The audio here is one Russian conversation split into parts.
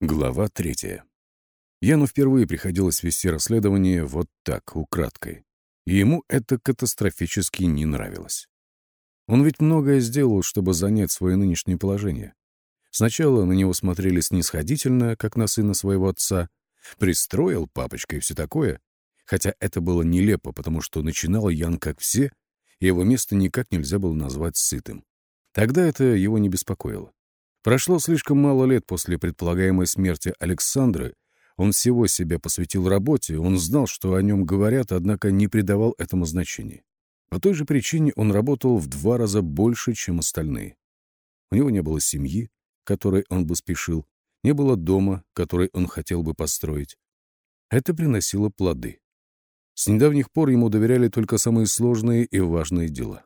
Глава третья. Яну впервые приходилось вести расследование вот так, украдкой. И ему это катастрофически не нравилось. Он ведь многое сделал, чтобы занять свое нынешнее положение. Сначала на него смотрели снисходительно, как на сына своего отца, пристроил папочка и все такое, хотя это было нелепо, потому что начинал Ян как все, и его место никак нельзя было назвать сытым. Тогда это его не беспокоило. Прошло слишком мало лет после предполагаемой смерти Александры, он всего себя посвятил работе, он знал, что о нем говорят, однако не придавал этому значения. По той же причине он работал в два раза больше, чем остальные. У него не было семьи, которой он бы спешил, не было дома, который он хотел бы построить. Это приносило плоды. С недавних пор ему доверяли только самые сложные и важные дела.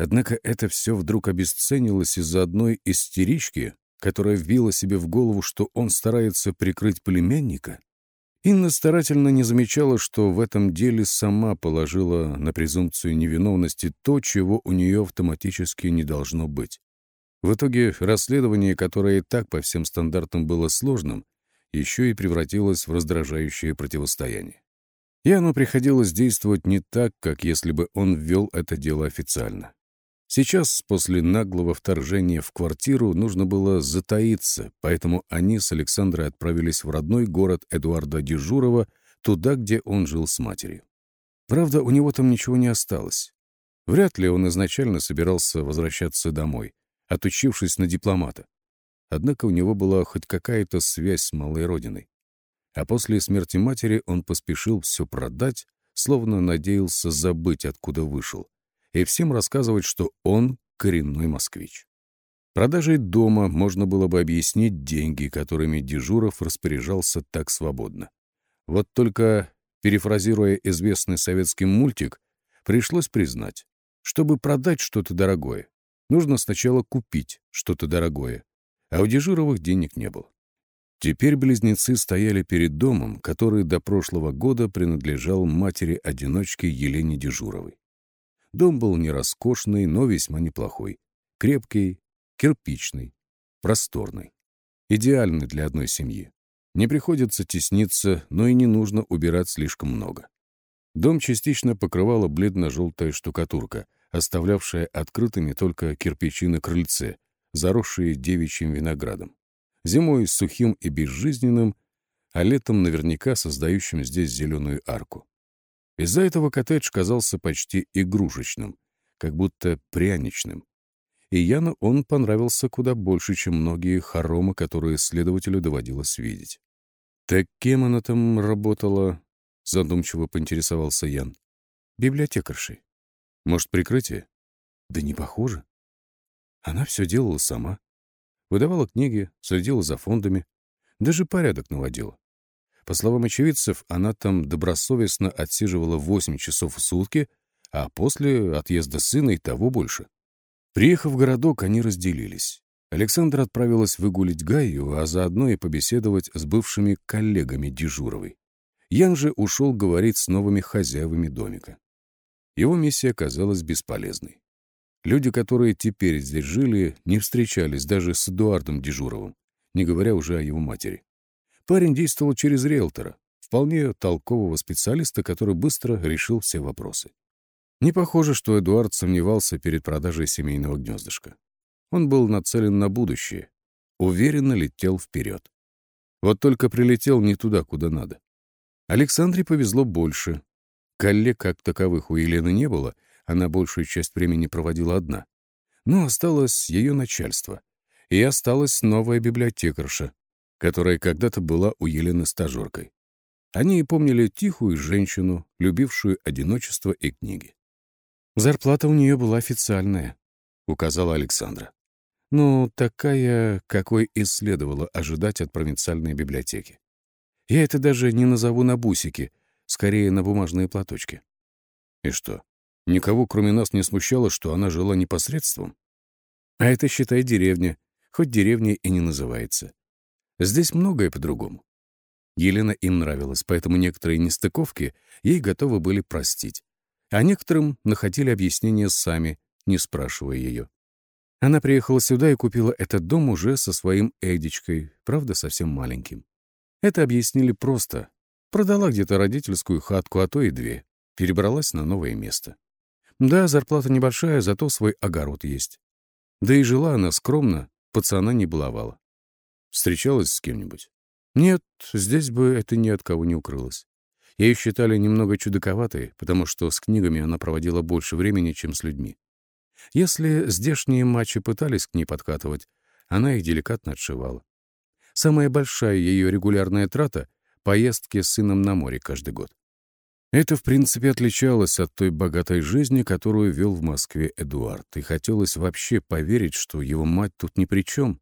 Однако это все вдруг обесценилось из-за одной истерички, которая вбила себе в голову, что он старается прикрыть племянника. Инна старательно не замечала, что в этом деле сама положила на презумпцию невиновности то, чего у нее автоматически не должно быть. В итоге расследование, которое и так по всем стандартам было сложным, еще и превратилось в раздражающее противостояние. И оно приходилось действовать не так, как если бы он ввел это дело официально. Сейчас, после наглого вторжения в квартиру, нужно было затаиться, поэтому они с Александрой отправились в родной город Эдуарда Дежурова, туда, где он жил с матерью. Правда, у него там ничего не осталось. Вряд ли он изначально собирался возвращаться домой, отучившись на дипломата. Однако у него была хоть какая-то связь с малой родиной. А после смерти матери он поспешил все продать, словно надеялся забыть, откуда вышел и всем рассказывать, что он коренной москвич. Продажей дома можно было бы объяснить деньги, которыми Дежуров распоряжался так свободно. Вот только, перефразируя известный советский мультик, пришлось признать, чтобы продать что-то дорогое, нужно сначала купить что-то дорогое, а у Дежуровых денег не было. Теперь близнецы стояли перед домом, который до прошлого года принадлежал матери-одиночке Елене Дежуровой. Дом был не роскошный, но весьма неплохой. Крепкий, кирпичный, просторный. Идеальный для одной семьи. Не приходится тесниться, но и не нужно убирать слишком много. Дом частично покрывала бледно-желтая штукатурка, оставлявшая открытыми только кирпичи на крыльце, заросшие девичьим виноградом. Зимой сухим и безжизненным, а летом наверняка создающим здесь зеленую арку. Из-за этого коттедж казался почти игрушечным, как будто пряничным. И Яну он понравился куда больше, чем многие хоромы, которые следователю доводилось видеть. «Так кем она там работала?» — задумчиво поинтересовался Ян. «Библиотекаршей. Может, прикрытие?» «Да не похоже. Она все делала сама. Выдавала книги, следила за фондами, даже порядок наводила. По словам очевидцев, она там добросовестно отсиживала 8 часов в сутки, а после отъезда сына и того больше. Приехав в городок, они разделились. Александра отправилась выгулить Гаю, а заодно и побеседовать с бывшими коллегами Дежуровой. Ян же ушел говорить с новыми хозяевами домика. Его миссия оказалась бесполезной. Люди, которые теперь здесь жили, не встречались даже с Эдуардом Дежуровым, не говоря уже о его матери. Парень действовал через риэлтора, вполне толкового специалиста, который быстро решил все вопросы. Не похоже, что Эдуард сомневался перед продажей семейного гнездышка. Он был нацелен на будущее, уверенно летел вперед. Вот только прилетел не туда, куда надо. Александре повезло больше. Коллег как таковых у Елены не было, она большую часть времени проводила одна. Но осталось ее начальство. И осталась новая библиотекарша, которая когда-то была у Елены стажеркой. Они и помнили тихую женщину, любившую одиночество и книги. «Зарплата у нее была официальная», — указала Александра. «Ну, такая, какой и следовало ожидать от провинциальной библиотеки. Я это даже не назову на бусики, скорее на бумажные платочки». «И что, никого кроме нас не смущало, что она жила непосредством?» «А это, считай, деревня, хоть деревня и не называется. Здесь многое по-другому. Елена им нравилась, поэтому некоторые нестыковки ей готовы были простить. А некоторым находили объяснения сами, не спрашивая ее. Она приехала сюда и купила этот дом уже со своим Эдичкой, правда, совсем маленьким. Это объяснили просто. Продала где-то родительскую хатку, а то и две. Перебралась на новое место. Да, зарплата небольшая, зато свой огород есть. Да и жила она скромно, пацана не баловала. Встречалась с кем-нибудь? Нет, здесь бы это ни от кого не укрылось. Ее считали немного чудаковатой, потому что с книгами она проводила больше времени, чем с людьми. Если здешние матчи пытались к ней подкатывать, она их деликатно отшивала. Самая большая ее регулярная трата — поездки с сыном на море каждый год. Это, в принципе, отличалось от той богатой жизни, которую вел в Москве Эдуард, и хотелось вообще поверить, что его мать тут ни при чем.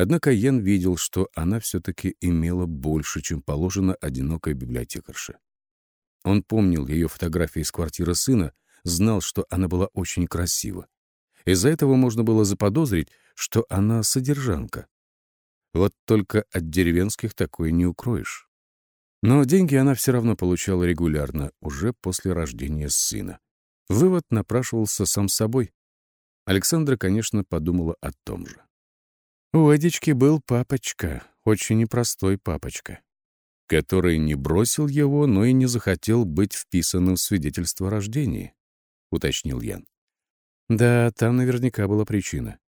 Однако Йен видел, что она все-таки имела больше, чем положено одинокой библиотекарше. Он помнил ее фотографии из квартиры сына, знал, что она была очень красива. Из-за этого можно было заподозрить, что она содержанка. Вот только от деревенских такое не укроешь. Но деньги она все равно получала регулярно, уже после рождения сына. Вывод напрашивался сам собой. Александра, конечно, подумала о том же. У Эдички был папочка, очень непростой папочка, который не бросил его, но и не захотел быть вписанным в свидетельство о рождении, — уточнил Ян. Да, там наверняка была причина.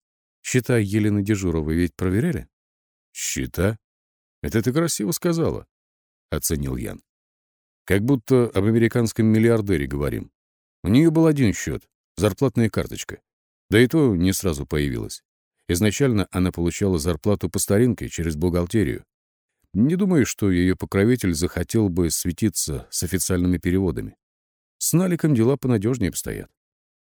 Счета Елены Дежуровой ведь проверяли? Счета? Это ты красиво сказала, — оценил Ян. Как будто об американском миллиардере говорим. У нее был один счет — зарплатная карточка. Да и то не сразу появилась. Изначально она получала зарплату по старинке через бухгалтерию. Не думаю, что ее покровитель захотел бы светиться с официальными переводами. С Наликом дела понадежнее обстоят.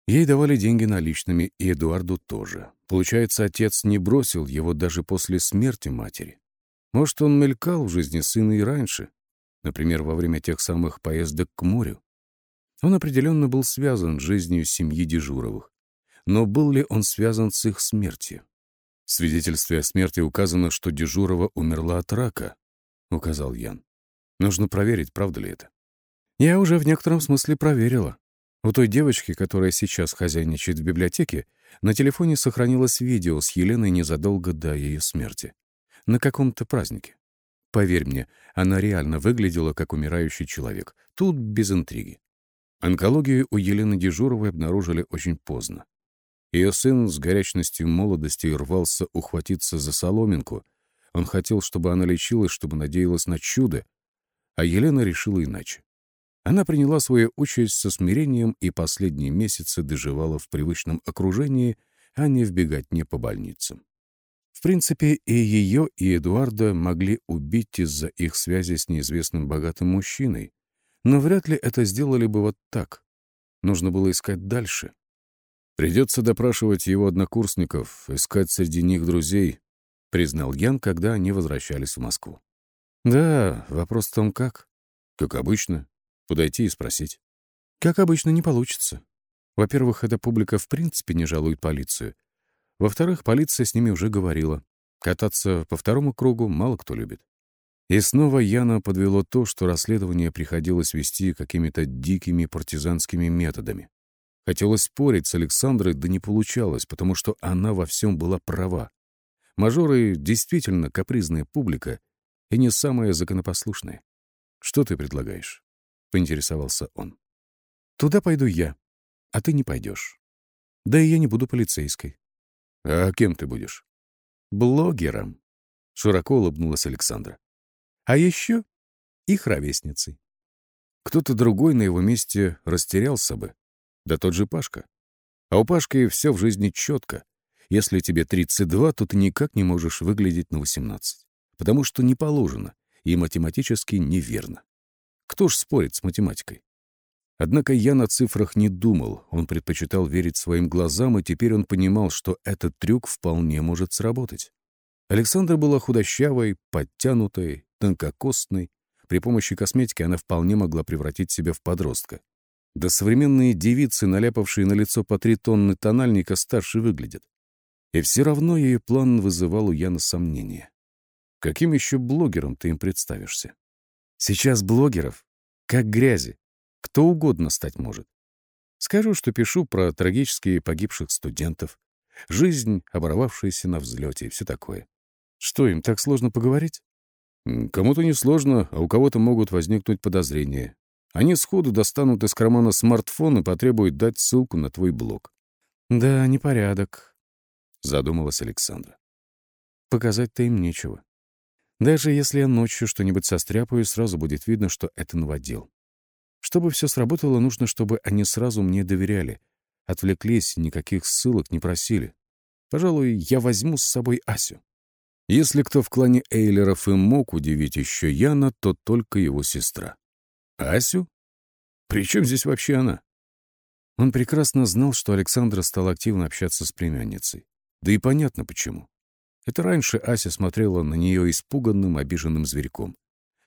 Ей давали деньги наличными, и Эдуарду тоже. Получается, отец не бросил его даже после смерти матери. Может, он мелькал в жизни сына и раньше, например, во время тех самых поездок к морю. Он определенно был связан с жизнью семьи Дежуровых. Но был ли он связан с их смертью? В свидетельстве о смерти указано, что Дежурова умерла от рака, указал Ян. Нужно проверить, правда ли это. Я уже в некотором смысле проверила. У той девочки, которая сейчас хозяйничает в библиотеке, на телефоне сохранилось видео с Еленой незадолго до ее смерти. На каком-то празднике. Поверь мне, она реально выглядела как умирающий человек. Тут без интриги. Онкологию у Елены Дежуровой обнаружили очень поздно. Ее сын с горячностью молодости рвался ухватиться за соломинку. Он хотел, чтобы она лечилась, чтобы надеялась на чудо, а Елена решила иначе. Она приняла свою участь со смирением и последние месяцы доживала в привычном окружении, а не в беготне по больницам. В принципе, и ее, и Эдуарда могли убить из-за их связи с неизвестным богатым мужчиной, но вряд ли это сделали бы вот так. Нужно было искать дальше. Придется допрашивать его однокурсников, искать среди них друзей, признал Ян, когда они возвращались в Москву. Да, вопрос в том, как. Как обычно, подойти и спросить. Как обычно, не получится. Во-первых, эта публика в принципе не жалует полицию. Во-вторых, полиция с ними уже говорила. Кататься по второму кругу мало кто любит. И снова Яна подвело то, что расследование приходилось вести какими-то дикими партизанскими методами. Хотелось спорить с Александрой, да не получалось, потому что она во всем была права. Мажоры действительно капризная публика и не самая законопослушная. «Что ты предлагаешь?» — поинтересовался он. «Туда пойду я, а ты не пойдешь. Да и я не буду полицейской». «А кем ты будешь?» «Блогером», — широко улыбнулась Александра. «А еще их ровесницей». Кто-то другой на его месте растерялся бы, да тот же Пашка. А у Пашки все в жизни четко. Если тебе 32, то ты никак не можешь выглядеть на 18. Потому что не положено и математически неверно. Кто ж спорит с математикой? Однако я на цифрах не думал, он предпочитал верить своим глазам, и теперь он понимал, что этот трюк вполне может сработать. Александра была худощавой, подтянутой, тонкокостной. При помощи косметики она вполне могла превратить себя в подростка. Да современные девицы, наляпавшие на лицо по три тонны тональника, старше выглядят. И все равно ее план вызывал у Яна сомнения. Каким еще блогером ты им представишься? Сейчас блогеров, как грязи, кто угодно стать может. Скажу, что пишу про трагически погибших студентов, Жизнь, оборвавшаяся на взлете и все такое. Что, им так сложно поговорить? Кому-то не сложно, а у кого-то могут возникнуть подозрения. Они сходу достанут из кармана смартфон и потребуют дать ссылку на твой блог. «Да, непорядок», — задумалась Александра. «Показать-то им нечего. Даже если я ночью что-нибудь состряпаю, сразу будет видно, что это новодел. Чтобы все сработало, нужно, чтобы они сразу мне доверяли, отвлеклись, никаких ссылок не просили. Пожалуй, я возьму с собой Асю. Если кто в клане Эйлеров и мог удивить еще Яна, то только его сестра. Асю? При чем здесь вообще она? Он прекрасно знал, что Александра стала активно общаться с племянницей. Да и понятно почему. Это раньше Ася смотрела на нее испуганным, обиженным зверьком.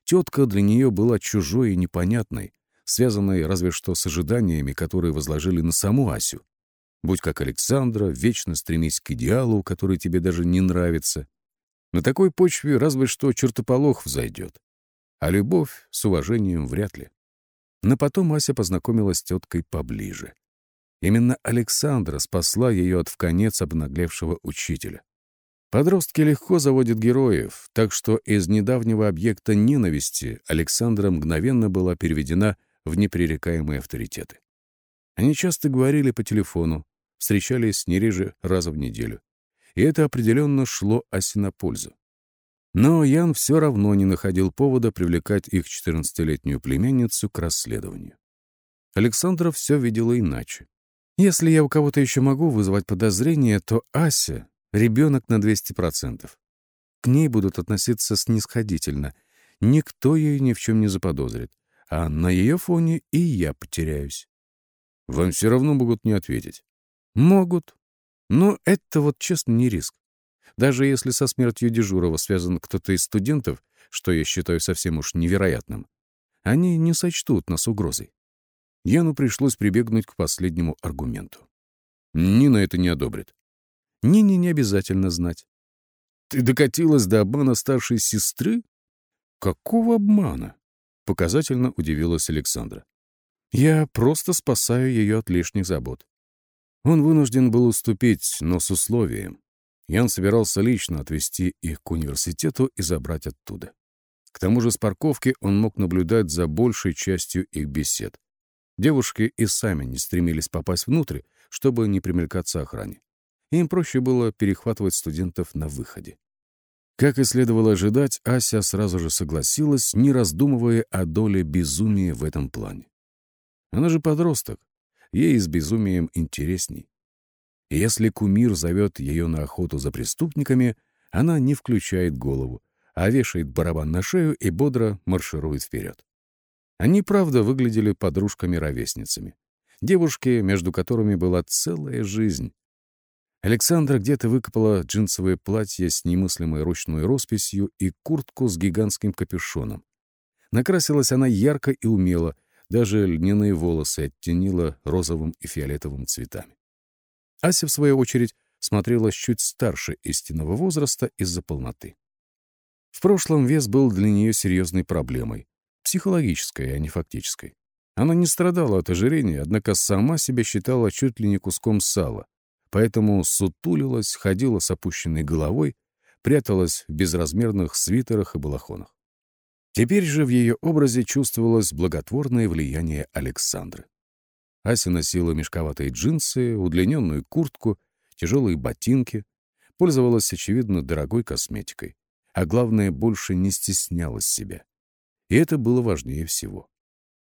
Тетка для нее была чужой и непонятной, связанной разве что с ожиданиями, которые возложили на саму Асю. Будь как Александра, вечно стремись к идеалу, который тебе даже не нравится. На такой почве разве что чертополох взойдет. А любовь с уважением вряд ли. Но потом Ася познакомилась с теткой поближе. Именно Александра спасла ее от вконец обнаглевшего учителя. Подростки легко заводят героев, так что из недавнего объекта ненависти Александра мгновенно была переведена в непререкаемые авторитеты. Они часто говорили по телефону, встречались не реже раза в неделю. И это определенно шло Асе на пользу. Но Ян все равно не находил повода привлекать их 14-летнюю племянницу к расследованию. Александра все видела иначе. «Если я у кого-то еще могу вызвать подозрение, то Ася — ребенок на 200%. К ней будут относиться снисходительно. Никто ее ни в чем не заподозрит. А на ее фоне и я потеряюсь». «Вам все равно могут не ответить». «Могут. Но это вот честно не риск. Даже если со смертью Дежурова связан кто-то из студентов, что я считаю совсем уж невероятным, они не сочтут нас угрозой. Яну пришлось прибегнуть к последнему аргументу. Нина это не одобрит. Нине не обязательно знать. Ты докатилась до обмана старшей сестры? Какого обмана? Показательно удивилась Александра. Я просто спасаю ее от лишних забот. Он вынужден был уступить, но с условием. Ян собирался лично отвезти их к университету и забрать оттуда. К тому же с парковки он мог наблюдать за большей частью их бесед. Девушки и сами не стремились попасть внутрь, чтобы не примелькаться охране. Им проще было перехватывать студентов на выходе. Как и следовало ожидать, Ася сразу же согласилась, не раздумывая о доле безумия в этом плане. Она же подросток, ей с безумием интересней. Если кумир зовет ее на охоту за преступниками, она не включает голову, а вешает барабан на шею и бодро марширует вперед. Они, правда, выглядели подружками-ровесницами. Девушки, между которыми была целая жизнь. Александра где-то выкопала джинсовое платье с немыслимой ручной росписью и куртку с гигантским капюшоном. Накрасилась она ярко и умело, даже льняные волосы оттенила розовым и фиолетовым цветами. Ася, в свою очередь, смотрелась чуть старше истинного возраста из-за полноты. В прошлом вес был для нее серьезной проблемой, психологической, а не фактической. Она не страдала от ожирения, однако сама себя считала чуть ли не куском сала, поэтому сутулилась, ходила с опущенной головой, пряталась в безразмерных свитерах и балахонах. Теперь же в ее образе чувствовалось благотворное влияние Александры. Ася носила мешковатые джинсы, удлиненную куртку, тяжелые ботинки, пользовалась, очевидно, дорогой косметикой, а главное, больше не стеснялась себя. И это было важнее всего.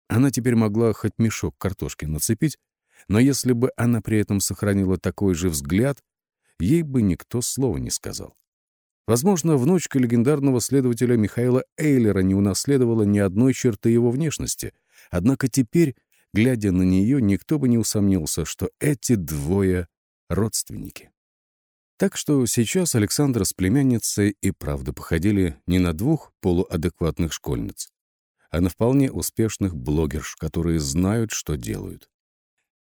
Она теперь могла хоть мешок картошки нацепить, но если бы она при этом сохранила такой же взгляд, ей бы никто слова не сказал. Возможно, внучка легендарного следователя Михаила Эйлера не унаследовала ни одной черты его внешности, однако теперь Глядя на нее, никто бы не усомнился, что эти двое — родственники. Так что сейчас Александра с племянницей и правда походили не на двух полуадекватных школьниц, а на вполне успешных блогерш, которые знают, что делают.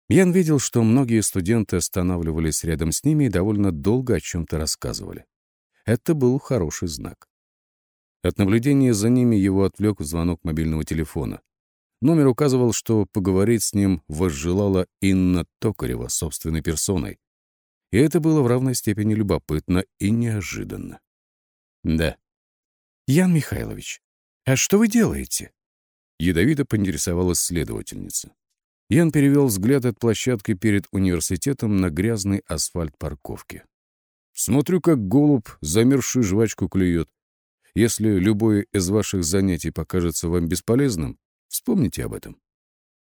Ян видел, что многие студенты останавливались рядом с ними и довольно долго о чем-то рассказывали. Это был хороший знак. От наблюдения за ними его отвлек звонок мобильного телефона. Номер указывал, что поговорить с ним возжелала Инна Токарева собственной персоной. И это было в равной степени любопытно и неожиданно. «Да». «Ян Михайлович, а что вы делаете?» Ядовито поинтересовалась следовательница. Ян перевел взгляд от площадки перед университетом на грязный асфальт парковки. «Смотрю, как голубь замерзшую жвачку клюет. Если любое из ваших занятий покажется вам бесполезным, вспомните об этом».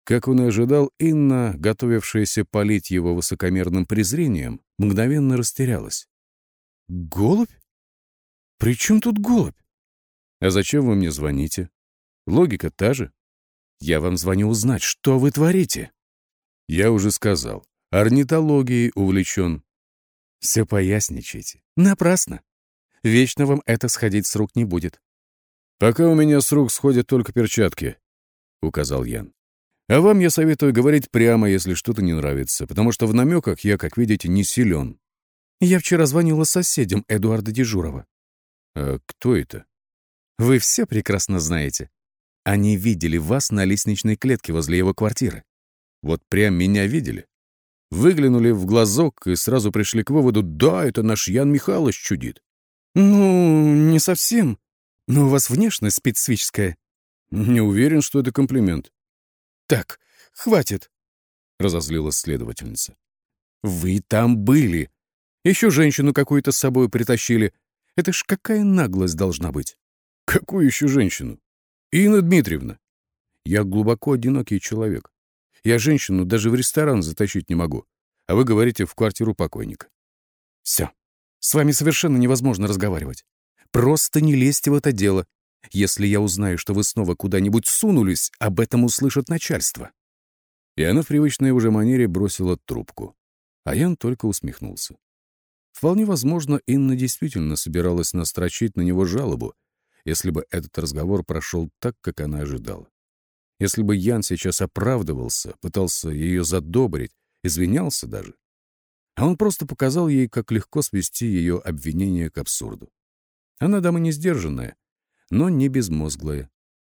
Как он и ожидал, Инна, готовившаяся полить его высокомерным презрением, мгновенно растерялась. «Голубь? При чем тут голубь?» «А зачем вы мне звоните? Логика та же. Я вам звоню узнать, что вы творите». «Я уже сказал. Орнитологией увлечен». «Все поясничайте. Напрасно. Вечно вам это сходить с рук не будет». «Пока у меня с рук сходят только перчатки», — указал Ян. А вам я советую говорить прямо, если что-то не нравится, потому что в намеках я, как видите, не силен. Я вчера звонила соседям Эдуарда Дежурова. А кто это? Вы все прекрасно знаете. Они видели вас на лестничной клетке возле его квартиры. Вот прям меня видели. Выглянули в глазок и сразу пришли к выводу, да, это наш Ян Михайлович чудит. Ну, не совсем. Но у вас внешность специфическая. Не уверен, что это комплимент. «Так, хватит!» — разозлилась следовательница. «Вы там были. Еще женщину какую-то с собой притащили. Это ж какая наглость должна быть!» «Какую еще женщину?» «Инна Дмитриевна. Я глубоко одинокий человек. Я женщину даже в ресторан затащить не могу. А вы говорите в квартиру покойника». «Все. С вами совершенно невозможно разговаривать. Просто не лезьте в это дело. Если я узнаю, что вы снова куда-нибудь сунулись, об этом услышит начальство». И она в привычной уже манере бросила трубку. А Ян только усмехнулся. Вполне возможно, Инна действительно собиралась настрочить на него жалобу, если бы этот разговор прошел так, как она ожидала. Если бы Ян сейчас оправдывался, пытался ее задобрить, извинялся даже. А он просто показал ей, как легко свести ее обвинение к абсурду. Она дама не сдержанная, но не безмозглая.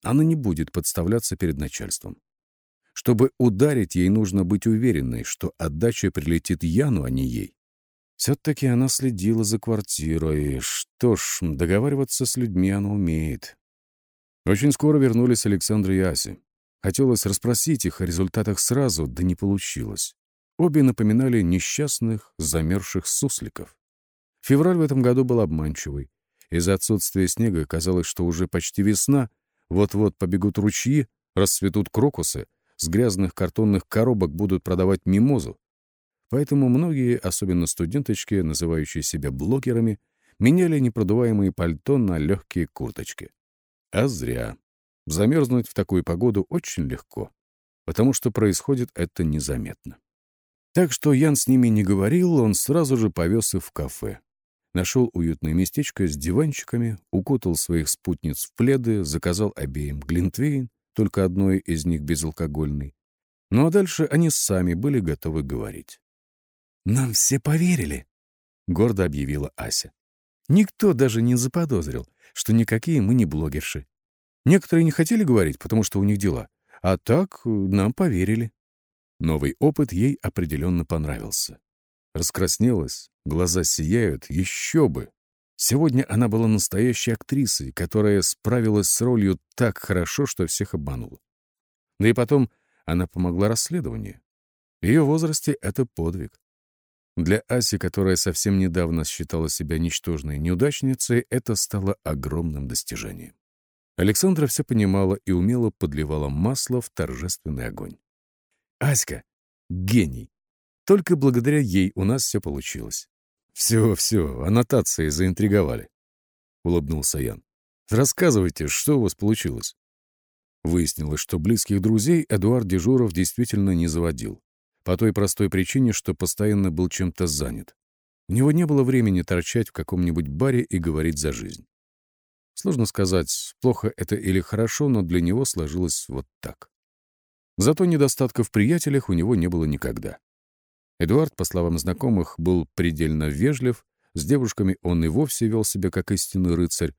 Она не будет подставляться перед начальством. Чтобы ударить, ей нужно быть уверенной, что отдача прилетит Яну, а не ей. Все-таки она следила за квартирой. Что ж, договариваться с людьми она умеет. Очень скоро вернулись Александр и Ася. Хотелось расспросить их о результатах сразу, да не получилось. Обе напоминали несчастных, замерзших сусликов. Февраль в этом году был обманчивый. Из-за отсутствия снега казалось, что уже почти весна, вот-вот побегут ручьи, расцветут крокусы, с грязных картонных коробок будут продавать мимозу. Поэтому многие, особенно студенточки, называющие себя блогерами, меняли непродуваемые пальто на легкие курточки. А зря. Замерзнуть в такую погоду очень легко, потому что происходит это незаметно. Так что Ян с ними не говорил, он сразу же повез их в кафе. Нашел уютное местечко с диванчиками, укутал своих спутниц в пледы, заказал обеим глинтвейн, только одной из них безалкогольный. Ну а дальше они сами были готовы говорить. «Нам все поверили», — гордо объявила Ася. «Никто даже не заподозрил, что никакие мы не блогерши. Некоторые не хотели говорить, потому что у них дела, а так э, нам поверили». Новый опыт ей определенно понравился. Раскраснелась, глаза сияют, еще бы. Сегодня она была настоящей актрисой, которая справилась с ролью так хорошо, что всех обманула. Да и потом она помогла расследованию. В ее возрасте это подвиг. Для Аси, которая совсем недавно считала себя ничтожной неудачницей, это стало огромным достижением. Александра все понимала и умело подливала масло в торжественный огонь. Аська — гений. Только благодаря ей у нас все получилось. «Все, все, аннотации заинтриговали», — улыбнулся Ян. «Рассказывайте, что у вас получилось?» Выяснилось, что близких друзей Эдуард Дежуров действительно не заводил. По той простой причине, что постоянно был чем-то занят. У него не было времени торчать в каком-нибудь баре и говорить за жизнь. Сложно сказать, плохо это или хорошо, но для него сложилось вот так. Зато недостатков в приятелях у него не было никогда. Эдуард, по словам знакомых, был предельно вежлив, с девушками он и вовсе вел себя как истинный рыцарь.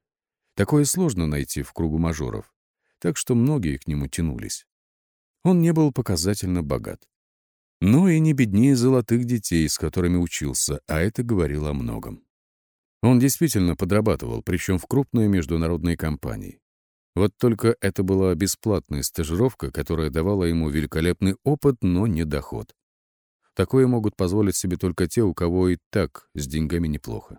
Такое сложно найти в кругу мажоров, так что многие к нему тянулись. Он не был показательно богат. Но и не беднее золотых детей, с которыми учился, а это говорило о многом. Он действительно подрабатывал, причем в крупной международной компании. Вот только это была бесплатная стажировка, которая давала ему великолепный опыт, но не доход. Такое могут позволить себе только те, у кого и так с деньгами неплохо.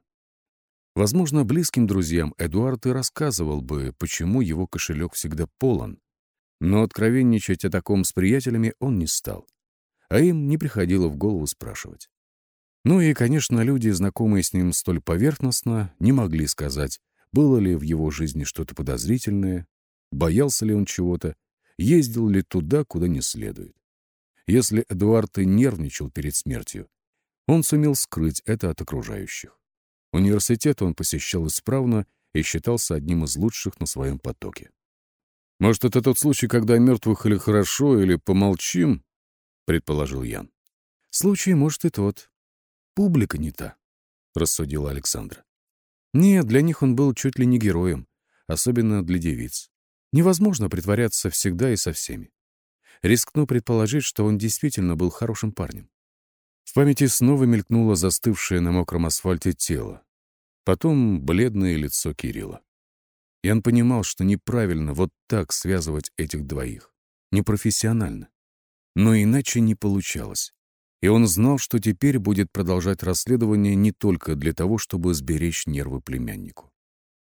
Возможно, близким друзьям Эдуард и рассказывал бы, почему его кошелек всегда полон. Но откровенничать о таком с приятелями он не стал. А им не приходило в голову спрашивать. Ну и, конечно, люди, знакомые с ним столь поверхностно, не могли сказать, было ли в его жизни что-то подозрительное, боялся ли он чего-то, ездил ли туда, куда не следует. Если Эдуард и нервничал перед смертью, он сумел скрыть это от окружающих. Университет он посещал исправно и считался одним из лучших на своем потоке. «Может, это тот случай, когда мертвых или хорошо, или помолчим?» — предположил Ян. «Случай, может, и тот. Публика не та», — рассудила Александра. «Нет, для них он был чуть ли не героем, особенно для девиц. Невозможно притворяться всегда и со всеми. Рискну предположить, что он действительно был хорошим парнем. В памяти снова мелькнуло застывшее на мокром асфальте тело. Потом бледное лицо Кирилла. И он понимал, что неправильно вот так связывать этих двоих. Непрофессионально. Но иначе не получалось. И он знал, что теперь будет продолжать расследование не только для того, чтобы сберечь нервы племяннику.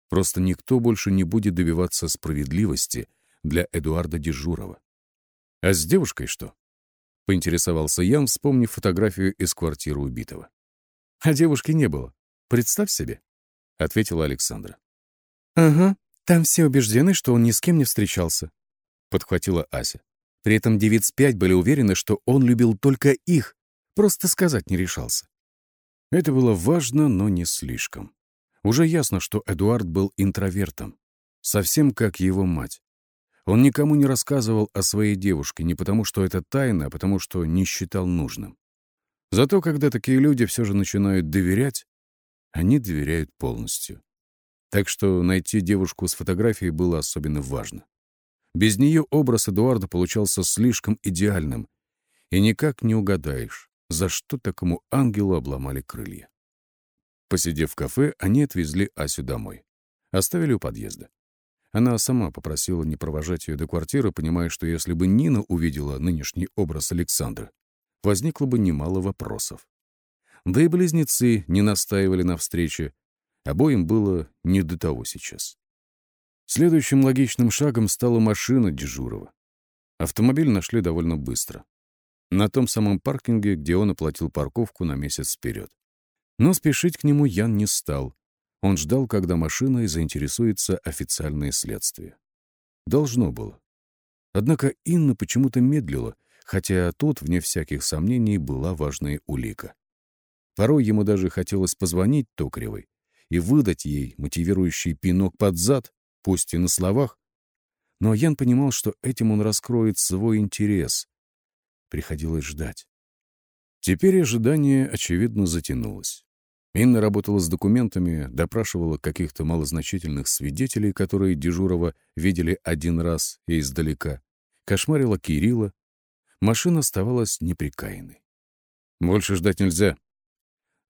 Просто никто больше не будет добиваться справедливости для Эдуарда Дежурова. А с девушкой что? Поинтересовался Ян, вспомнив фотографию из квартиры убитого. А девушки не было. Представь себе, — ответила Александра. Ага, там все убеждены, что он ни с кем не встречался, — подхватила Ася. При этом девиц пять были уверены, что он любил только их, просто сказать не решался. Это было важно, но не слишком. Уже ясно, что Эдуард был интровертом, совсем как его мать. Он никому не рассказывал о своей девушке не потому, что это тайна, а потому, что не считал нужным. Зато когда такие люди все же начинают доверять, они доверяют полностью. Так что найти девушку с фотографией было особенно важно. Без нее образ Эдуарда получался слишком идеальным, и никак не угадаешь, за что такому ангелу обломали крылья. Посидев в кафе, они отвезли Асю домой. Оставили у подъезда. Она сама попросила не провожать ее до квартиры, понимая, что если бы Нина увидела нынешний образ Александра, возникло бы немало вопросов. Да и близнецы не настаивали на встрече. Обоим было не до того сейчас. Следующим логичным шагом стала машина Дежурова. Автомобиль нашли довольно быстро. На том самом паркинге, где он оплатил парковку на месяц вперед. Но спешить к нему Ян не стал. Он ждал, когда машиной заинтересуется официальное следствие. Должно было. Однако Инна почему-то медлила, хотя тут, вне всяких сомнений, была важная улика. Порой ему даже хотелось позвонить Токаревой и выдать ей мотивирующий пинок под зад, пусть и на словах. Но Ян понимал, что этим он раскроет свой интерес. Приходилось ждать. Теперь ожидание, очевидно, затянулось. Инна работала с документами, допрашивала каких-то малозначительных свидетелей, которые Дежурова видели один раз и издалека, кошмарила Кирилла. Машина оставалась неприкаянной. «Больше ждать нельзя.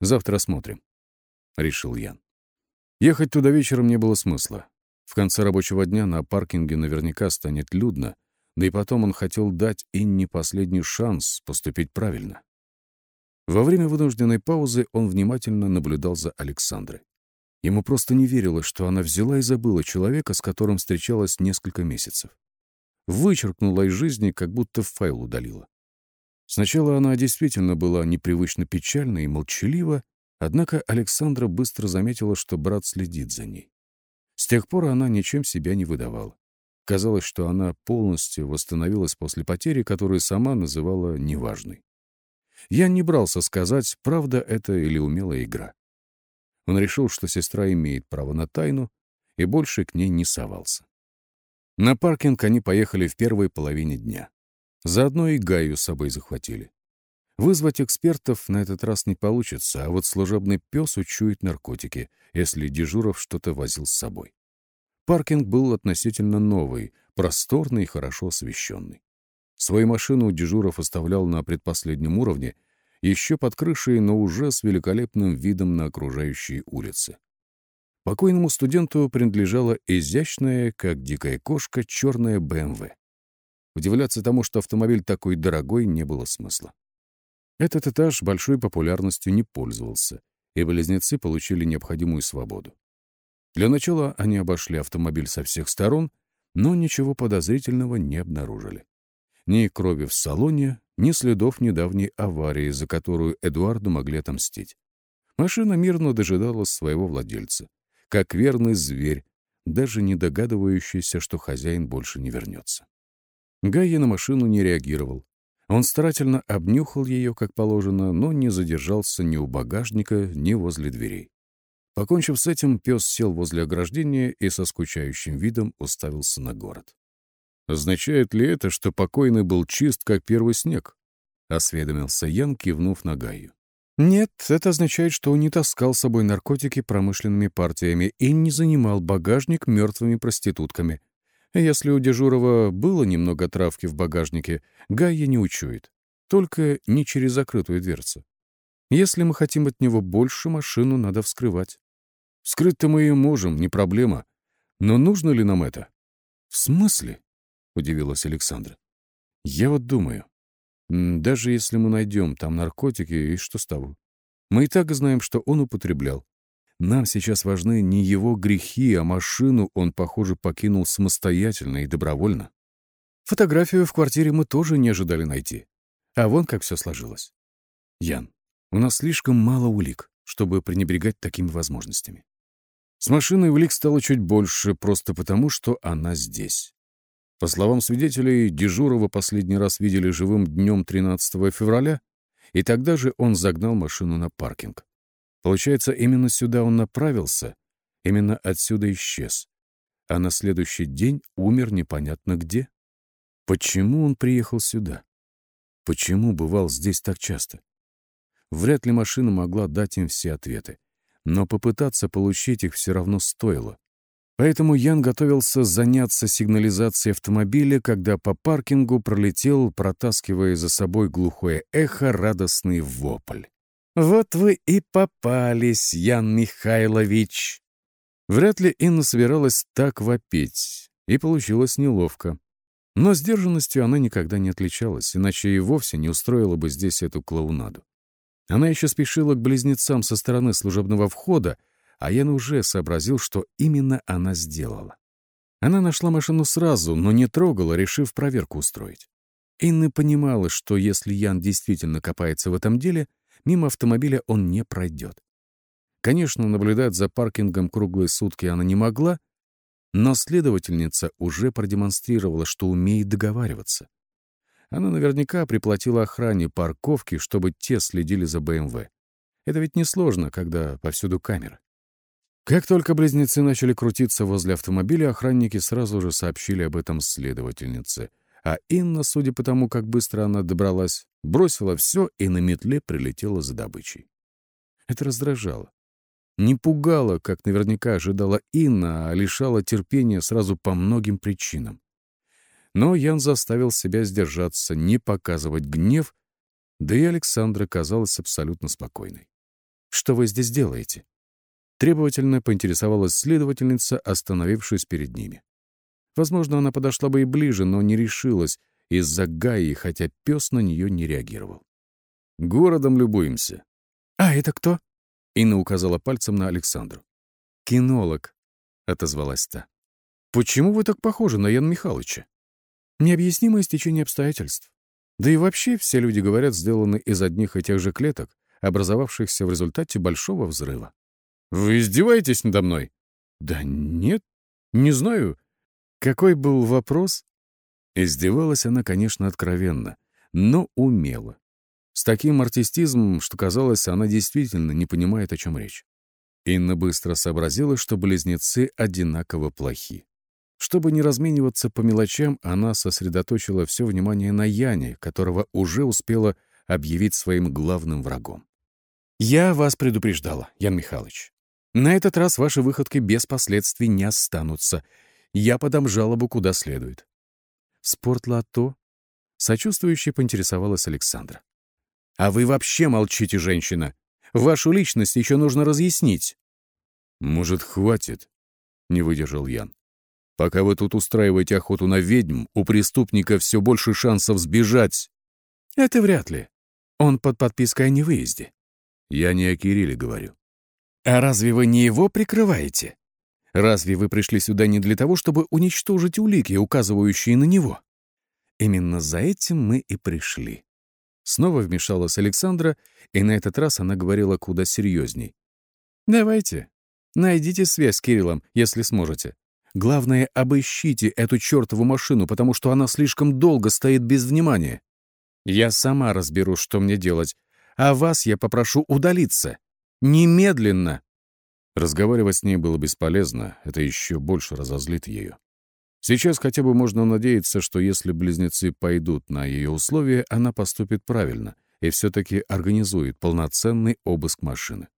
Завтра смотрим», — решил Ян. Ехать туда вечером не было смысла. В конце рабочего дня на паркинге наверняка станет людно, да и потом он хотел дать Инне последний шанс поступить правильно. Во время вынужденной паузы он внимательно наблюдал за Александрой. Ему просто не верилось, что она взяла и забыла человека, с которым встречалась несколько месяцев. Вычеркнула из жизни, как будто файл удалила. Сначала она действительно была непривычно печальна и молчалива, однако Александра быстро заметила, что брат следит за ней. С тех пор она ничем себя не выдавала. Казалось, что она полностью восстановилась после потери, которую сама называла неважной. Я не брался сказать, правда это или умелая игра. Он решил, что сестра имеет право на тайну, и больше к ней не совался. На паркинг они поехали в первой половине дня. Заодно и Гаю с собой захватили. Вызвать экспертов на этот раз не получится, а вот служебный пес учует наркотики, если Дежуров что-то возил с собой. Паркинг был относительно новый, просторный и хорошо освещенный. Свою машину Дежуров оставлял на предпоследнем уровне, еще под крышей, но уже с великолепным видом на окружающие улицы. Покойному студенту принадлежала изящная, как дикая кошка, черная БМВ. Удивляться тому, что автомобиль такой дорогой, не было смысла. Этот этаж большой популярностью не пользовался, и близнецы получили необходимую свободу. Для начала они обошли автомобиль со всех сторон, но ничего подозрительного не обнаружили. Ни крови в салоне, ни следов недавней аварии, за которую Эдуарду могли отомстить. Машина мирно дожидалась своего владельца, как верный зверь, даже не догадывающийся, что хозяин больше не вернется. Гайя на машину не реагировал. Он старательно обнюхал ее, как положено, но не задержался ни у багажника, ни возле дверей. Покончив с этим, пес сел возле ограждения и со скучающим видом уставился на город. «Означает ли это, что покойный был чист, как первый снег?» — осведомился Ян, кивнув на Гаю. «Нет, это означает, что он не таскал с собой наркотики промышленными партиями и не занимал багажник мертвыми проститутками. Если у Дежурова было немного травки в багажнике, Гайя не учует. Только не через закрытую дверцу. Если мы хотим от него больше, машину надо вскрывать. Вскрыть-то мы ее можем, не проблема. Но нужно ли нам это? В смысле? Удивилась Александра. «Я вот думаю, даже если мы найдем там наркотики, и что с того? Мы и так знаем, что он употреблял. Нам сейчас важны не его грехи, а машину он, похоже, покинул самостоятельно и добровольно. Фотографию в квартире мы тоже не ожидали найти. А вон как все сложилось. Ян, у нас слишком мало улик, чтобы пренебрегать такими возможностями. С машиной улик стало чуть больше, просто потому, что она здесь. По словам свидетелей, Дежурова последний раз видели живым днем 13 февраля, и тогда же он загнал машину на паркинг. Получается, именно сюда он направился, именно отсюда исчез, а на следующий день умер непонятно где. Почему он приехал сюда? Почему бывал здесь так часто? Вряд ли машина могла дать им все ответы, но попытаться получить их все равно стоило. Поэтому Ян готовился заняться сигнализацией автомобиля, когда по паркингу пролетел, протаскивая за собой глухое эхо, радостный вопль. «Вот вы и попались, Ян Михайлович!» Вряд ли Инна собиралась так вопить, и получилось неловко. Но сдержанностью она никогда не отличалась, иначе и вовсе не устроила бы здесь эту клоунаду. Она еще спешила к близнецам со стороны служебного входа, а Ян уже сообразил, что именно она сделала. Она нашла машину сразу, но не трогала, решив проверку устроить. Инна понимала, что если Ян действительно копается в этом деле, мимо автомобиля он не пройдет. Конечно, наблюдать за паркингом круглые сутки она не могла, но следовательница уже продемонстрировала, что умеет договариваться. Она наверняка приплатила охране парковки, чтобы те следили за БМВ. Это ведь несложно, когда повсюду камеры. Как только близнецы начали крутиться возле автомобиля, охранники сразу же сообщили об этом следовательнице. А Инна, судя по тому, как быстро она добралась, бросила все и на метле прилетела за добычей. Это раздражало. Не пугало, как наверняка ожидала Инна, а лишало терпения сразу по многим причинам. Но Ян заставил себя сдержаться, не показывать гнев, да и Александра казалась абсолютно спокойной. «Что вы здесь делаете?» Требовательно поинтересовалась следовательница, остановившись перед ними. Возможно, она подошла бы и ближе, но не решилась из-за Гаи, хотя пес на нее не реагировал. «Городом любуемся». «А это кто?» Инна указала пальцем на Александру. «Кинолог», — отозвалась та. «Почему вы так похожи на Ян Михайловича?» «Необъяснимое стечение обстоятельств. Да и вообще все люди, говорят, сделаны из одних и тех же клеток, образовавшихся в результате большого взрыва. Вы издеваетесь надо мной? Да нет, не знаю. Какой был вопрос? Издевалась она, конечно, откровенно, но умело. С таким артистизмом, что казалось, она действительно не понимает, о чем речь. Инна быстро сообразила, что близнецы одинаково плохи. Чтобы не размениваться по мелочам, она сосредоточила все внимание на Яне, которого уже успела объявить своим главным врагом. «Я вас предупреждала, Ян Михайлович. На этот раз ваши выходки без последствий не останутся. Я подам жалобу куда следует. Спортлото Сочувствующе поинтересовалась Александра. «А вы вообще молчите, женщина! Вашу личность еще нужно разъяснить!» «Может, хватит?» — не выдержал Ян. «Пока вы тут устраиваете охоту на ведьм, у преступника все больше шансов сбежать». «Это вряд ли. Он под подпиской о невыезде». «Я не о Кирилле говорю». «А разве вы не его прикрываете? Разве вы пришли сюда не для того, чтобы уничтожить улики, указывающие на него?» «Именно за этим мы и пришли». Снова вмешалась Александра, и на этот раз она говорила куда серьезней. «Давайте, найдите связь с Кириллом, если сможете. Главное, обыщите эту чертову машину, потому что она слишком долго стоит без внимания. Я сама разберу, что мне делать, а вас я попрошу удалиться. Немедленно!» Разговаривать с ней было бесполезно, это еще больше разозлит ее. Сейчас хотя бы можно надеяться, что если близнецы пойдут на ее условия, она поступит правильно и все-таки организует полноценный обыск машины.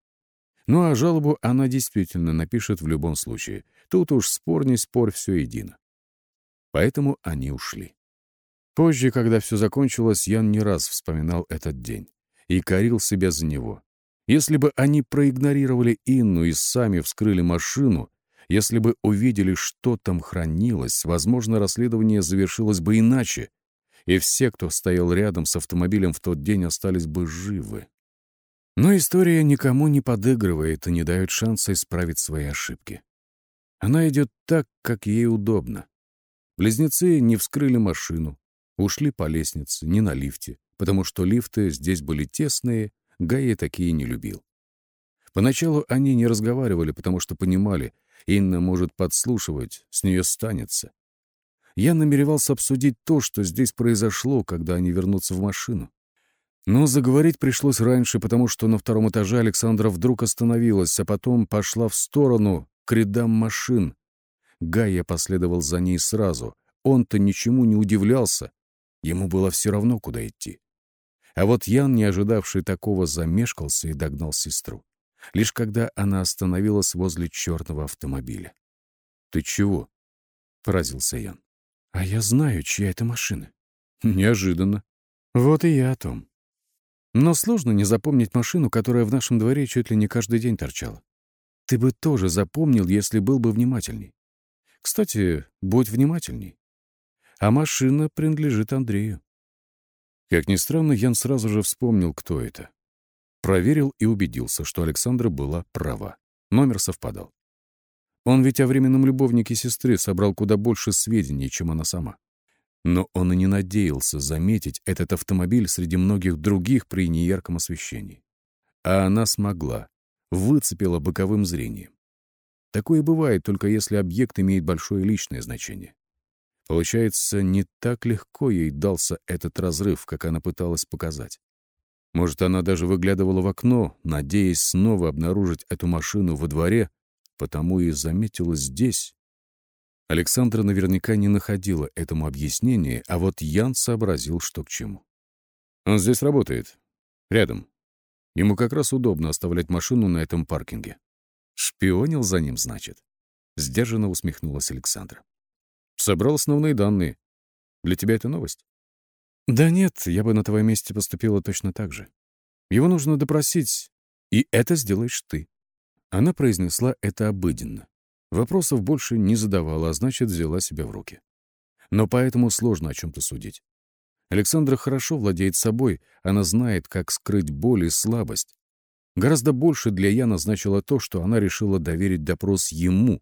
Ну а жалобу она действительно напишет в любом случае. Тут уж спор не спорь, все едино. Поэтому они ушли. Позже, когда все закончилось, Ян не раз вспоминал этот день и корил себя за него. Если бы они проигнорировали Инну и сами вскрыли машину, если бы увидели, что там хранилось, возможно, расследование завершилось бы иначе, и все, кто стоял рядом с автомобилем в тот день, остались бы живы. Но история никому не подыгрывает и не дает шанса исправить свои ошибки. Она идет так, как ей удобно. Близнецы не вскрыли машину, ушли по лестнице, не на лифте, потому что лифты здесь были тесные, Гайя такие не любил. Поначалу они не разговаривали, потому что понимали, Инна может подслушивать, с нее станется. Я намеревался обсудить то, что здесь произошло, когда они вернутся в машину. Но заговорить пришлось раньше, потому что на втором этаже Александра вдруг остановилась, а потом пошла в сторону к рядам машин. Гайя последовал за ней сразу. Он-то ничему не удивлялся. Ему было все равно, куда идти. А вот Ян, не ожидавший такого, замешкался и догнал сестру. Лишь когда она остановилась возле черного автомобиля. «Ты чего?» — поразился Ян. «А я знаю, чья это машина». «Неожиданно». «Вот и я о том. Но сложно не запомнить машину, которая в нашем дворе чуть ли не каждый день торчала. Ты бы тоже запомнил, если был бы внимательней. Кстати, будь внимательней. А машина принадлежит Андрею. Как ни странно, Ян сразу же вспомнил, кто это. Проверил и убедился, что Александра была права. Номер совпадал. Он ведь о временном любовнике сестры собрал куда больше сведений, чем она сама. Но он и не надеялся заметить этот автомобиль среди многих других при неярком освещении. А она смогла, выцепила боковым зрением. Такое бывает только если объект имеет большое личное значение. Получается, не так легко ей дался этот разрыв, как она пыталась показать. Может, она даже выглядывала в окно, надеясь снова обнаружить эту машину во дворе, потому и заметила здесь. Александра наверняка не находила этому объяснения, а вот Ян сообразил, что к чему. Он здесь работает. Рядом. Ему как раз удобно оставлять машину на этом паркинге. Шпионил за ним, значит. Сдержанно усмехнулась Александра. Собрал основные данные. Для тебя это новость? Да нет, я бы на твоем месте поступила точно так же. Его нужно допросить, и это сделаешь ты. Она произнесла это обыденно. Вопросов больше не задавала, а значит, взяла себя в руки. Но поэтому сложно о чем-то судить. Александра хорошо владеет собой, она знает, как скрыть боль и слабость. Гораздо больше для Яна значило то, что она решила доверить допрос ему,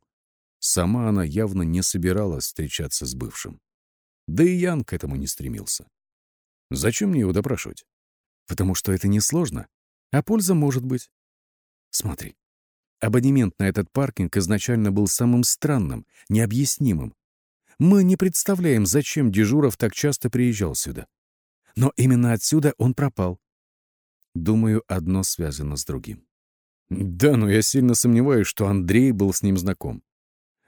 Сама она явно не собиралась встречаться с бывшим. Да и Ян к этому не стремился. Зачем мне его допрашивать? Потому что это несложно, а польза может быть. Смотри, абонемент на этот паркинг изначально был самым странным, необъяснимым. Мы не представляем, зачем Дежуров так часто приезжал сюда. Но именно отсюда он пропал. Думаю, одно связано с другим. Да, но я сильно сомневаюсь, что Андрей был с ним знаком.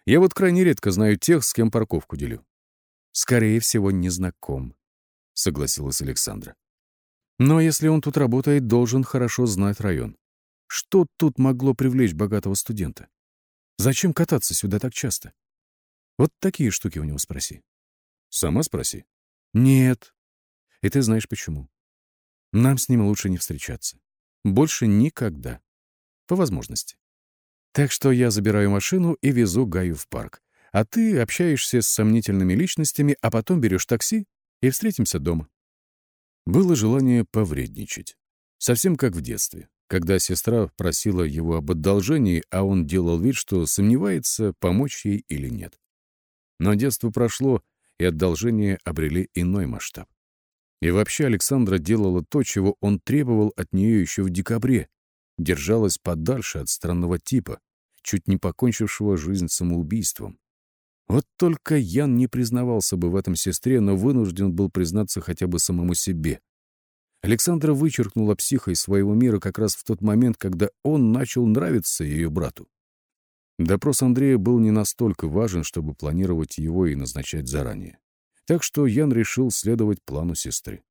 Я вот крайне редко знаю тех, с кем парковку делю. Скорее всего, не знаком, — согласилась Александра. Но если он тут работает, должен хорошо знать район. Что тут могло привлечь богатого студента? Зачем кататься сюда так часто? Вот такие штуки у него спроси. Сама спроси. Нет. И ты знаешь почему. Нам с ним лучше не встречаться. Больше никогда. По возможности. Так что я забираю машину и везу Гаю в парк. А ты общаешься с сомнительными личностями, а потом берешь такси и встретимся дома. Было желание повредничать. Совсем как в детстве, когда сестра просила его об одолжении, а он делал вид, что сомневается, помочь ей или нет. Но детство прошло, и одолжения обрели иной масштаб. И вообще Александра делала то, чего он требовал от нее еще в декабре. Держалась подальше от странного типа, чуть не покончившего жизнь самоубийством. Вот только Ян не признавался бы в этом сестре, но вынужден был признаться хотя бы самому себе. Александра вычеркнула психа из своего мира как раз в тот момент, когда он начал нравиться ее брату. Допрос Андрея был не настолько важен, чтобы планировать его и назначать заранее. Так что Ян решил следовать плану сестры.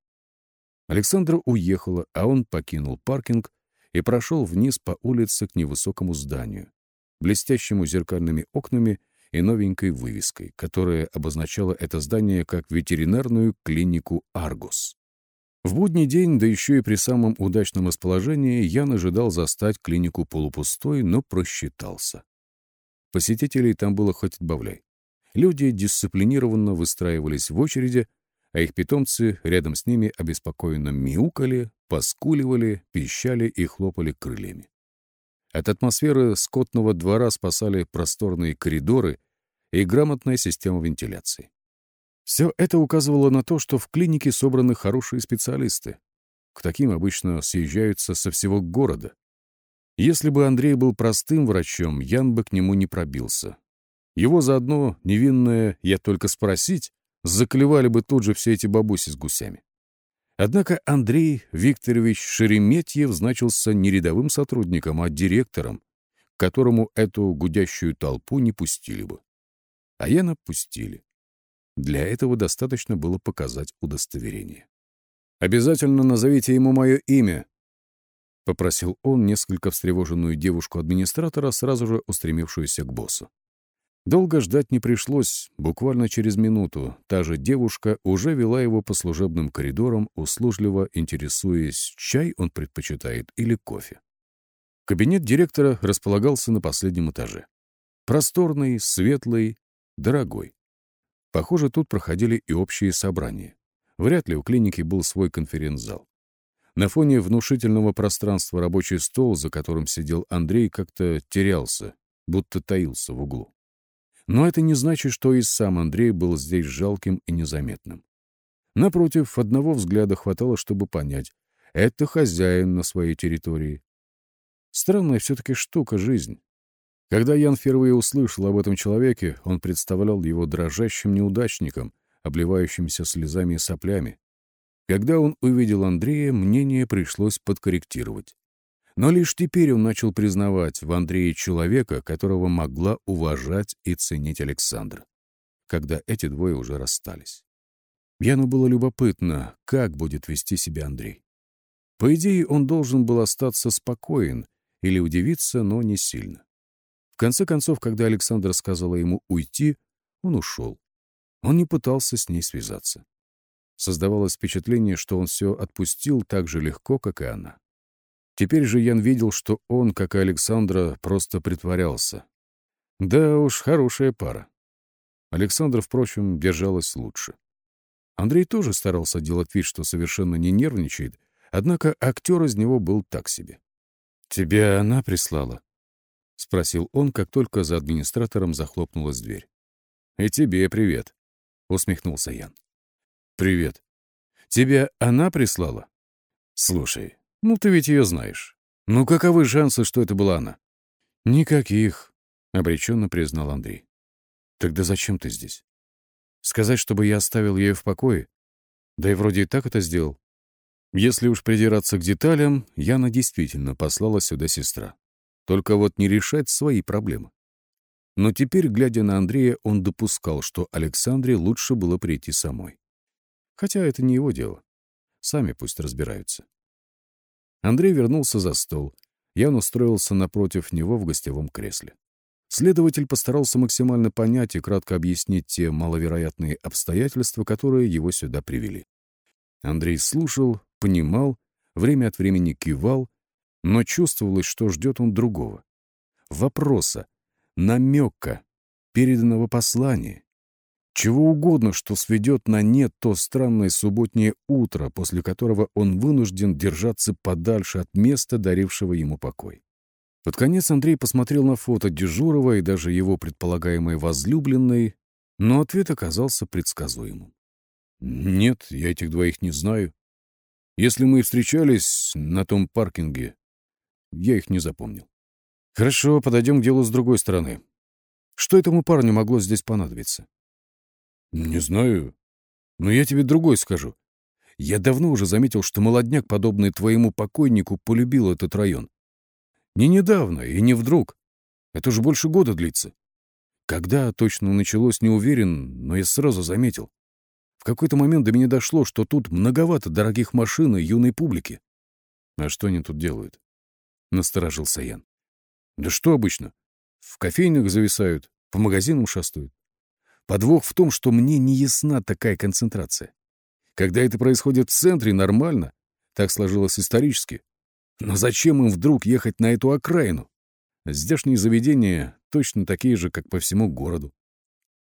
Александра уехала, а он покинул паркинг и прошел вниз по улице к невысокому зданию, блестящему зеркальными окнами и новенькой вывеской, которая обозначала это здание как ветеринарную клинику «Аргус». В будний день, да еще и при самом удачном расположении, Ян ожидал застать клинику полупустой, но просчитался. Посетителей там было хоть отбавляй. Люди дисциплинированно выстраивались в очереди, а их питомцы рядом с ними обеспокоенно мяукали, поскуливали, пищали и хлопали крыльями. От атмосферы скотного двора спасали просторные коридоры и грамотная система вентиляции. Все это указывало на то, что в клинике собраны хорошие специалисты. К таким обычно съезжаются со всего города. Если бы Андрей был простым врачом, Ян бы к нему не пробился. Его заодно невинное «я только спросить» заклевали бы тут же все эти бабуси с гусями. Однако Андрей Викторович Шереметьев значился не рядовым сотрудником, а директором, к которому эту гудящую толпу не пустили бы. А Яна пустили. Для этого достаточно было показать удостоверение. «Обязательно назовите ему мое имя», — попросил он несколько встревоженную девушку-администратора, сразу же устремившуюся к боссу. Долго ждать не пришлось, буквально через минуту та же девушка уже вела его по служебным коридорам, услужливо интересуясь, чай он предпочитает или кофе. Кабинет директора располагался на последнем этаже. Просторный, светлый, дорогой. Похоже, тут проходили и общие собрания. Вряд ли у клиники был свой конференц-зал. На фоне внушительного пространства рабочий стол, за которым сидел Андрей, как-то терялся, будто таился в углу. Но это не значит, что и сам Андрей был здесь жалким и незаметным. Напротив, одного взгляда хватало, чтобы понять — это хозяин на своей территории. Странная все-таки штука жизнь. Когда Ян впервые услышал об этом человеке, он представлял его дрожащим неудачником, обливающимся слезами и соплями. Когда он увидел Андрея, мнение пришлось подкорректировать. Но лишь теперь он начал признавать в Андрее человека, которого могла уважать и ценить Александра, когда эти двое уже расстались. Яну было любопытно, как будет вести себя Андрей. По идее, он должен был остаться спокоен или удивиться, но не сильно. В конце концов, когда Александра сказала ему уйти, он ушел. Он не пытался с ней связаться. Создавалось впечатление, что он все отпустил так же легко, как и она. Теперь же Ян видел, что он, как и Александра, просто притворялся. Да уж, хорошая пара. Александра, впрочем, держалась лучше. Андрей тоже старался делать вид, что совершенно не нервничает, однако актер из него был так себе. «Тебя она прислала?» — спросил он, как только за администратором захлопнулась дверь. «И тебе привет», — усмехнулся Ян. «Привет. Тебя она прислала?» «Слушай, ну, ты ведь ее знаешь. Ну, каковы шансы, что это была она? Никаких, — обреченно признал Андрей. Тогда зачем ты здесь? Сказать, чтобы я оставил ее в покое? Да и вроде и так это сделал. Если уж придираться к деталям, Яна действительно послала сюда сестра. Только вот не решать свои проблемы. Но теперь, глядя на Андрея, он допускал, что Александре лучше было прийти самой. Хотя это не его дело. Сами пусть разбираются. Андрей вернулся за стол. Ян устроился напротив него в гостевом кресле. Следователь постарался максимально понять и кратко объяснить те маловероятные обстоятельства, которые его сюда привели. Андрей слушал, понимал, время от времени кивал, но чувствовалось, что ждет он другого. Вопроса, намека, переданного послания. Чего угодно, что сведет на нет то странное субботнее утро, после которого он вынужден держаться подальше от места, дарившего ему покой. Под конец Андрей посмотрел на фото Дежурова и даже его предполагаемой возлюбленной, но ответ оказался предсказуемым. «Нет, я этих двоих не знаю. Если мы встречались на том паркинге, я их не запомнил. Хорошо, подойдем к делу с другой стороны. Что этому парню могло здесь понадобиться? Не знаю. Но я тебе другой скажу. Я давно уже заметил, что молодняк, подобный твоему покойнику, полюбил этот район. Не недавно и не вдруг. Это уже больше года длится. Когда точно началось, не уверен, но я сразу заметил. В какой-то момент до меня дошло, что тут многовато дорогих машин и юной публики. А что они тут делают? Насторожился Ян. Да что обычно? В кофейнях зависают, по магазинам шастают. Подвох в том, что мне не ясна такая концентрация. Когда это происходит в центре, нормально. Так сложилось исторически. Но зачем им вдруг ехать на эту окраину? Здешние заведения точно такие же, как по всему городу.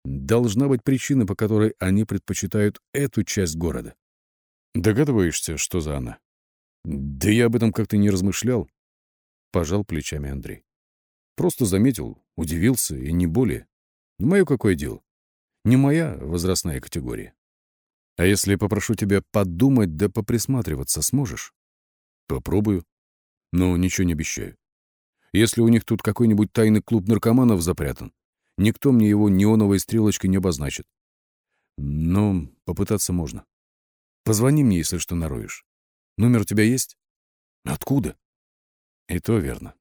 Должна быть причина, по которой они предпочитают эту часть города. Догадываешься, что за она? Да я об этом как-то не размышлял. Пожал плечами Андрей. Просто заметил, удивился и не более. Ну, мое какое дело? Не моя возрастная категория. А если попрошу тебя подумать да поприсматриваться, сможешь? Попробую. Но ничего не обещаю. Если у них тут какой-нибудь тайный клуб наркоманов запрятан, никто мне его неоновой стрелочкой не обозначит. Но попытаться можно. Позвони мне, если что нароешь. Номер у тебя есть? Откуда? И то верно.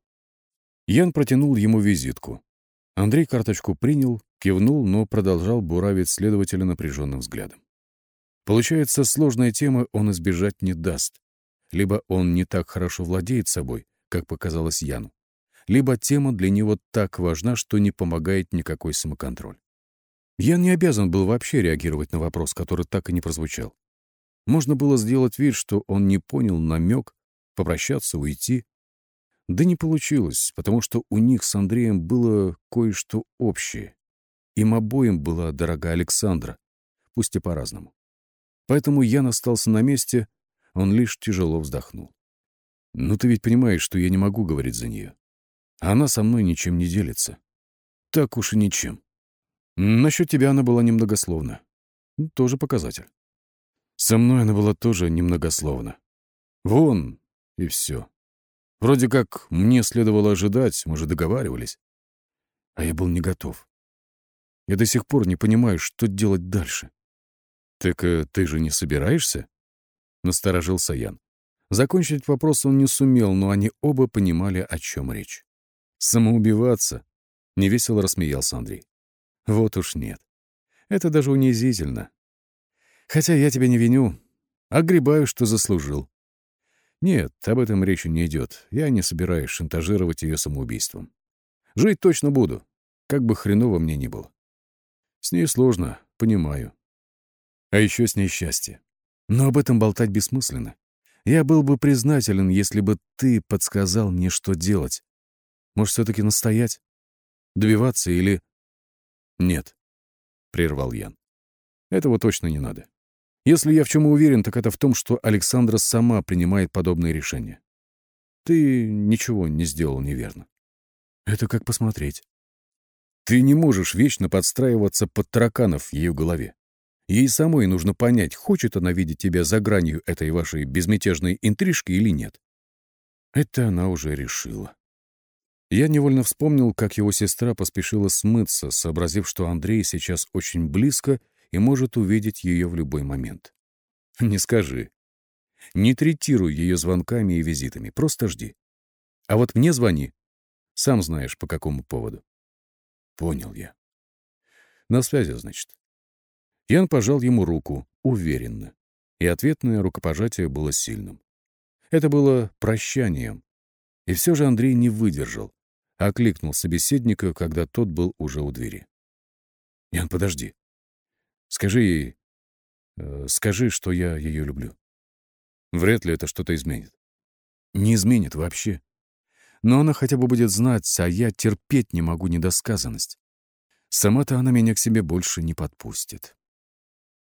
Ян протянул ему визитку. Андрей карточку принял, кивнул, но продолжал буравить следователя напряженным взглядом. Получается, сложной темы он избежать не даст. Либо он не так хорошо владеет собой, как показалось Яну, либо тема для него так важна, что не помогает никакой самоконтроль. Ян не обязан был вообще реагировать на вопрос, который так и не прозвучал. Можно было сделать вид, что он не понял намек, попрощаться, уйти, да не получилось, потому что у них с Андреем было кое-что общее. Им обоим была дорога Александра, пусть и по-разному. Поэтому Ян остался на месте, он лишь тяжело вздохнул. «Ну ты ведь понимаешь, что я не могу говорить за нее. Она со мной ничем не делится. Так уж и ничем. Насчет тебя она была немногословна. Тоже показатель. Со мной она была тоже немногословна. Вон, и все. Вроде как мне следовало ожидать, мы же договаривались. А я был не готов. Я до сих пор не понимаю, что делать дальше. «Так э, ты же не собираешься?» — насторожился Ян. Закончить вопрос он не сумел, но они оба понимали, о чем речь. «Самоубиваться?» — невесело рассмеялся Андрей. «Вот уж нет. Это даже унизительно. Хотя я тебя не виню. Огребаю, что заслужил. Нет, об этом речи не идет. Я не собираюсь шантажировать ее самоубийством. Жить точно буду, как бы хреново мне ни было. С ней сложно, понимаю. А еще с ней счастье. Но об этом болтать бессмысленно. Я был бы признателен, если бы ты подсказал мне, что делать. Может, все-таки настоять? Добиваться или... Нет, — прервал Ян. Этого точно не надо. Если я в чем уверен, так это в том, что Александра сама принимает подобные решения. Ты ничего не сделал неверно. Это как посмотреть. Ты не можешь вечно подстраиваться под тараканов в ее голове. Ей самой нужно понять, хочет она видеть тебя за гранью этой вашей безмятежной интрижки или нет. Это она уже решила. Я невольно вспомнил, как его сестра поспешила смыться, сообразив, что Андрей сейчас очень близко и может увидеть ее в любой момент. Не скажи. Не третируй ее звонками и визитами, просто жди. А вот мне звони. Сам знаешь, по какому поводу. Понял я. На связи, значит. Ян пожал ему руку, уверенно. И ответное рукопожатие было сильным. Это было прощанием. И все же Андрей не выдержал. Окликнул собеседника, когда тот был уже у двери. «Ян, подожди. Скажи ей... Э, скажи, что я ее люблю. Вряд ли это что-то изменит. Не изменит вообще. Но она хотя бы будет знать, а я терпеть не могу недосказанность. Сама-то она меня к себе больше не подпустит.